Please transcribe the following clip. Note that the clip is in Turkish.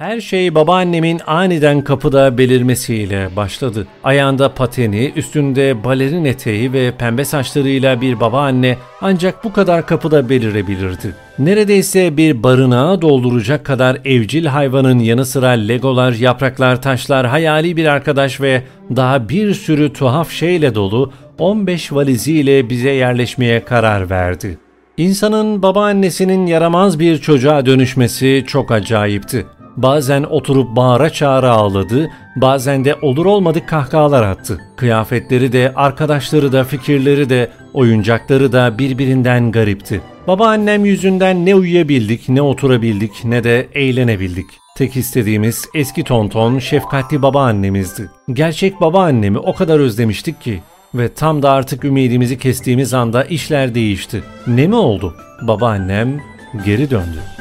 Her şey babaannemin aniden kapıda belirmesiyle başladı. Ayağında pateni, üstünde balerin eteği ve pembe saçlarıyla bir babaanne ancak bu kadar kapıda belirebilirdi. Neredeyse bir barınağı dolduracak kadar evcil hayvanın yanı sıra legolar, yapraklar, taşlar, hayali bir arkadaş ve daha bir sürü tuhaf şeyle dolu 15 valiziyle bize yerleşmeye karar verdi. İnsanın babaannesinin yaramaz bir çocuğa dönüşmesi çok acayipti. Bazen oturup bağıra çağıra ağladı, bazen de olur olmadık kahkahalar attı. Kıyafetleri de, arkadaşları da, fikirleri de, oyuncakları da birbirinden garipti. Babaannem yüzünden ne uyuyabildik, ne oturabildik, ne de eğlenebildik. Tek istediğimiz eski tonton, şefkatli babaannemizdi. Gerçek babaannemi o kadar özlemiştik ki ve tam da artık ümidimizi kestiğimiz anda işler değişti. Ne mi oldu? Babaannem geri döndü.